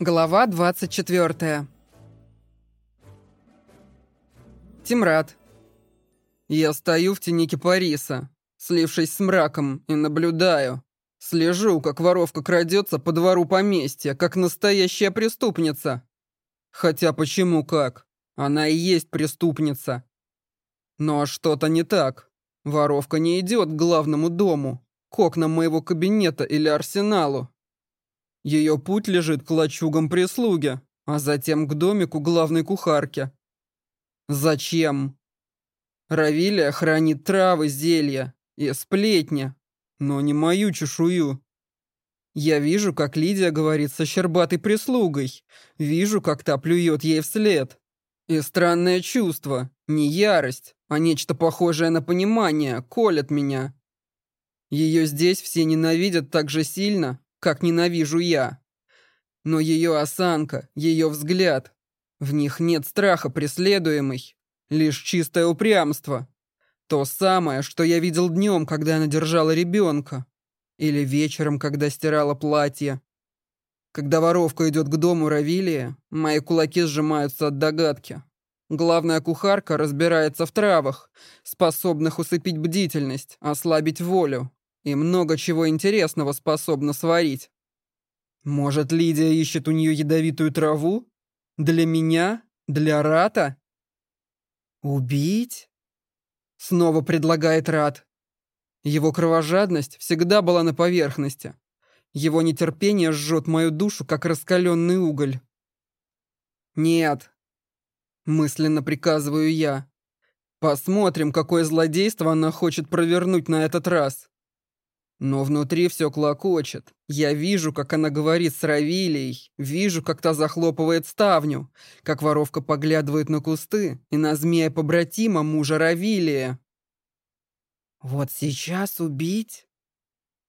Глава 24. Тимрад. Я стою в тени кипариса, слившись с мраком, и наблюдаю. Слежу, как воровка крадется по двору поместья, как настоящая преступница. Хотя почему как? Она и есть преступница. Но что-то не так. Воровка не идет к главному дому, к окнам моего кабинета или арсеналу. Ее путь лежит к лачугам прислуги, а затем к домику главной кухарки. Зачем? Равилия хранит травы, зелья и сплетни, но не мою чешую. Я вижу, как Лидия говорит со щербатой прислугой, вижу, как та плюет ей вслед. И странное чувство, не ярость, а нечто похожее на понимание, колет меня. Ее здесь все ненавидят так же сильно, как ненавижу я. Но ее осанка, ее взгляд, в них нет страха преследуемый, лишь чистое упрямство. То самое, что я видел днем, когда она держала ребенка. Или вечером, когда стирала платье. Когда воровка идет к дому Равилия, мои кулаки сжимаются от догадки. Главная кухарка разбирается в травах, способных усыпить бдительность, ослабить волю, и много чего интересного способна сварить. Может, Лидия ищет у нее ядовитую траву? Для меня? Для Рата? Убить? Снова предлагает Рат. Его кровожадность всегда была на поверхности. Его нетерпение жжет мою душу, как раскаленный уголь. «Нет», — мысленно приказываю я. «Посмотрим, какое злодейство она хочет провернуть на этот раз». Но внутри все клокочет. Я вижу, как она говорит с Равилией, вижу, как та захлопывает ставню, как воровка поглядывает на кусты и на змея-побратима мужа Равилия. «Вот сейчас убить?»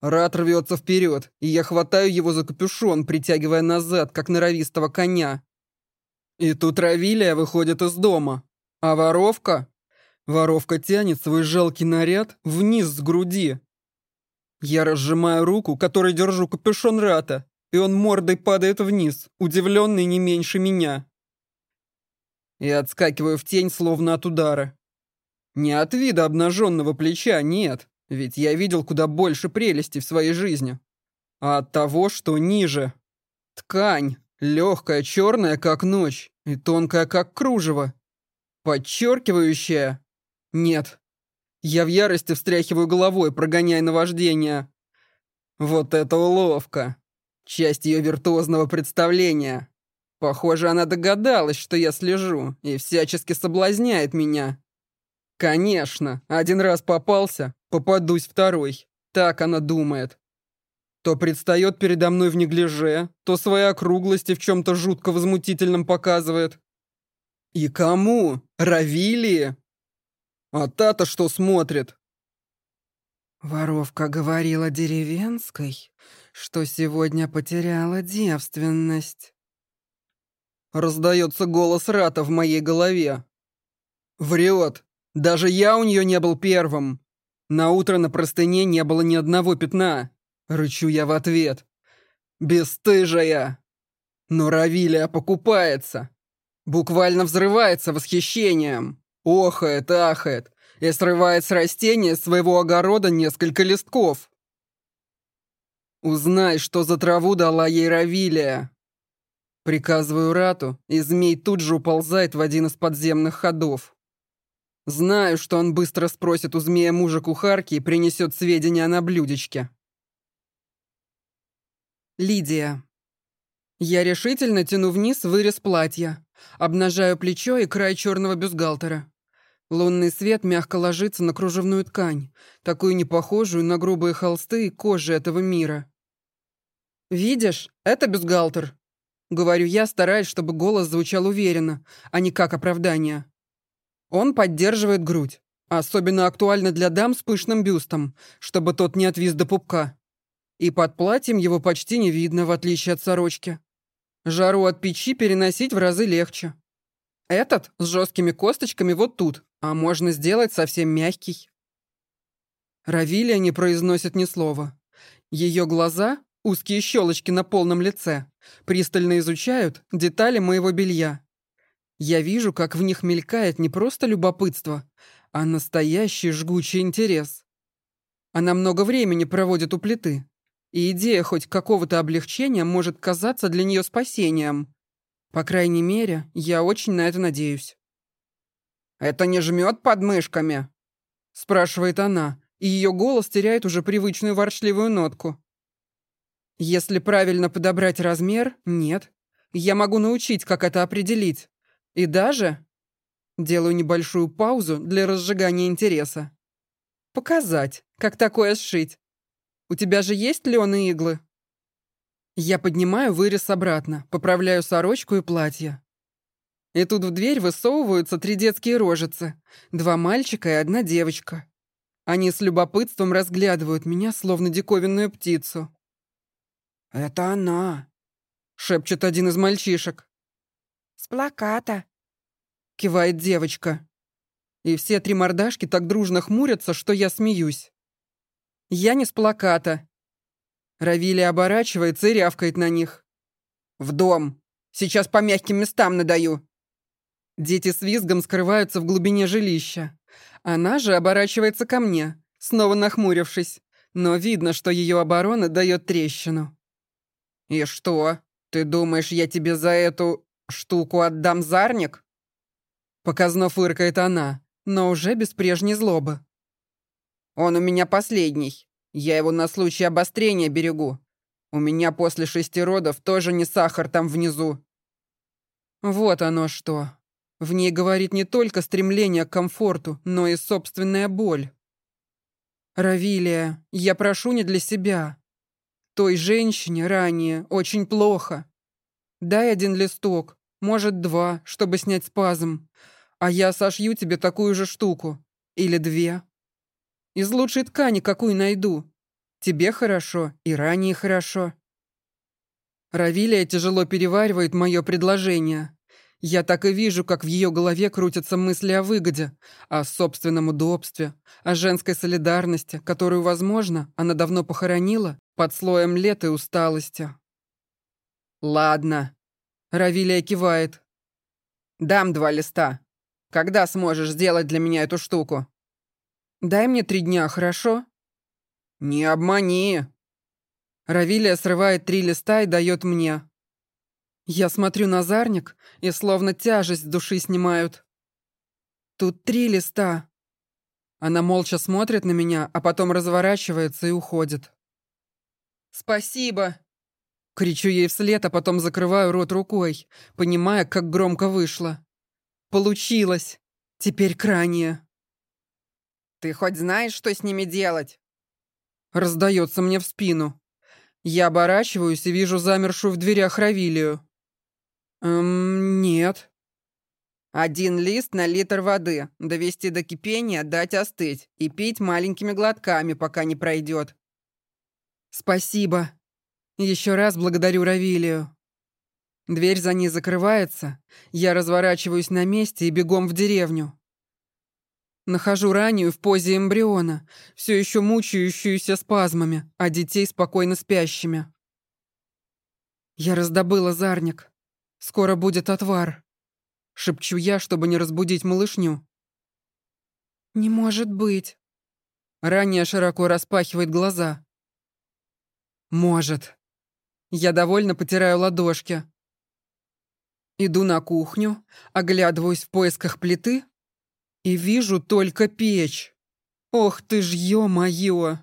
Рат рвется вперед, и я хватаю его за капюшон, притягивая назад, как норовистого коня. И тут Равилия выходит из дома. А воровка? Воровка тянет свой жалкий наряд вниз с груди, я разжимаю руку, которой держу капюшон Рата, и он мордой падает вниз, удивленный не меньше меня. И отскакиваю в тень, словно от удара. Не от вида обнаженного плеча, нет, ведь я видел куда больше прелести в своей жизни. А от того, что ниже. Ткань, легкая, черная, как ночь, и тонкая, как кружево. Подчеркивающая. Нет, я в ярости встряхиваю головой, прогоняя наваждение. Вот это уловка. Часть ее виртуозного представления. Похоже, она догадалась, что я слежу, и всячески соблазняет меня. Конечно, один раз попался, попадусь второй. Так она думает. То предстает передо мной в неглиже, то свои округлости в чем-то жутко возмутительном показывает. И кому? Равилии? А та-то что смотрит? Воровка говорила деревенской, что сегодня потеряла девственность. Раздается голос Рата в моей голове. Врет. Даже я у нее не был первым. На утро на простыне не было ни одного пятна. Рычу я в ответ. Бесстыжая. Но Равилия покупается. Буквально взрывается восхищением охает, ахает и срывает с растения своего огорода несколько листков. «Узнай, что за траву дала ей Равилия!» Приказываю Рату, и змей тут же уползает в один из подземных ходов. Знаю, что он быстро спросит у змея мужа кухарки и принесет сведения на блюдечке. Лидия. Я решительно тяну вниз вырез платья, обнажаю плечо и край черного бюстгальтера. Лунный свет мягко ложится на кружевную ткань, такую непохожую на грубые холсты и кожи этого мира. «Видишь, это бюстгальтер», — говорю я, стараясь, чтобы голос звучал уверенно, а не как оправдание. Он поддерживает грудь. Особенно актуально для дам с пышным бюстом, чтобы тот не отвис до пупка. И под платьем его почти не видно, в отличие от сорочки. Жару от печи переносить в разы легче. Этот с жесткими косточками вот тут, а можно сделать совсем мягкий. Равилия не произносит ни слова. Ее глаза, узкие щелочки на полном лице, пристально изучают детали моего белья. Я вижу, как в них мелькает не просто любопытство, а настоящий жгучий интерес. Она много времени проводит у плиты, и идея хоть какого-то облегчения может казаться для нее спасением. По крайней мере, я очень на это надеюсь. «Это не жмет под мышками?» спрашивает она, и ее голос теряет уже привычную ворчливую нотку. Если правильно подобрать размер, нет. Я могу научить, как это определить. И даже... Делаю небольшую паузу для разжигания интереса. Показать, как такое сшить. У тебя же есть лен и иглы? Я поднимаю вырез обратно, поправляю сорочку и платье. И тут в дверь высовываются три детские рожицы. Два мальчика и одна девочка. Они с любопытством разглядывают меня, словно диковинную птицу. «Это она», — шепчет один из мальчишек. «С плаката», — кивает девочка. И все три мордашки так дружно хмурятся, что я смеюсь. Я не с плаката. Равили оборачивается и рявкает на них. «В дом! Сейчас по мягким местам надаю!» Дети с визгом скрываются в глубине жилища. Она же оборачивается ко мне, снова нахмурившись, но видно, что ее оборона дает трещину. «И что? Ты думаешь, я тебе за эту штуку отдам зарник?» Показно фыркает она, но уже без прежней злобы. «Он у меня последний. Я его на случай обострения берегу. У меня после шести родов тоже не сахар там внизу». Вот оно что. В ней говорит не только стремление к комфорту, но и собственная боль. «Равилия, я прошу не для себя. Той женщине ранее очень плохо. Дай один листок, может, два, чтобы снять спазм, а я сошью тебе такую же штуку. Или две. Из лучшей ткани какую найду. Тебе хорошо, и ранее хорошо». Равилия тяжело переваривает мое предложение. Я так и вижу, как в ее голове крутятся мысли о выгоде, о собственном удобстве, о женской солидарности, которую, возможно, она давно похоронила под слоем лет и усталости. «Ладно», — Равилия кивает. «Дам два листа. Когда сможешь сделать для меня эту штуку?» «Дай мне три дня, хорошо?» «Не обмани!» Равилия срывает три листа и дает мне. Я смотрю на зарник, и словно тяжесть души снимают. Тут три листа. Она молча смотрит на меня, а потом разворачивается и уходит. «Спасибо!» Кричу ей вслед, а потом закрываю рот рукой, понимая, как громко вышло. «Получилось! Теперь крайнее!» «Ты хоть знаешь, что с ними делать?» Раздается мне в спину. Я оборачиваюсь и вижу замершую в дверях Равилию. «Эм, нет». «Один лист на литр воды, довести до кипения, дать остыть и пить маленькими глотками, пока не пройдет». «Спасибо. Еще раз благодарю Равилию». Дверь за ней закрывается, я разворачиваюсь на месте и бегом в деревню. Нахожу раннюю в позе эмбриона, все еще мучающуюся спазмами, а детей спокойно спящими. Я раздобыла зарник. Скоро будет отвар. Шепчу я, чтобы не разбудить малышню. Не может быть. Ранее широко распахивает глаза. Может. Я довольно потираю ладошки. Иду на кухню, оглядываюсь в поисках плиты и вижу только печь. Ох ты ж, ё-моё!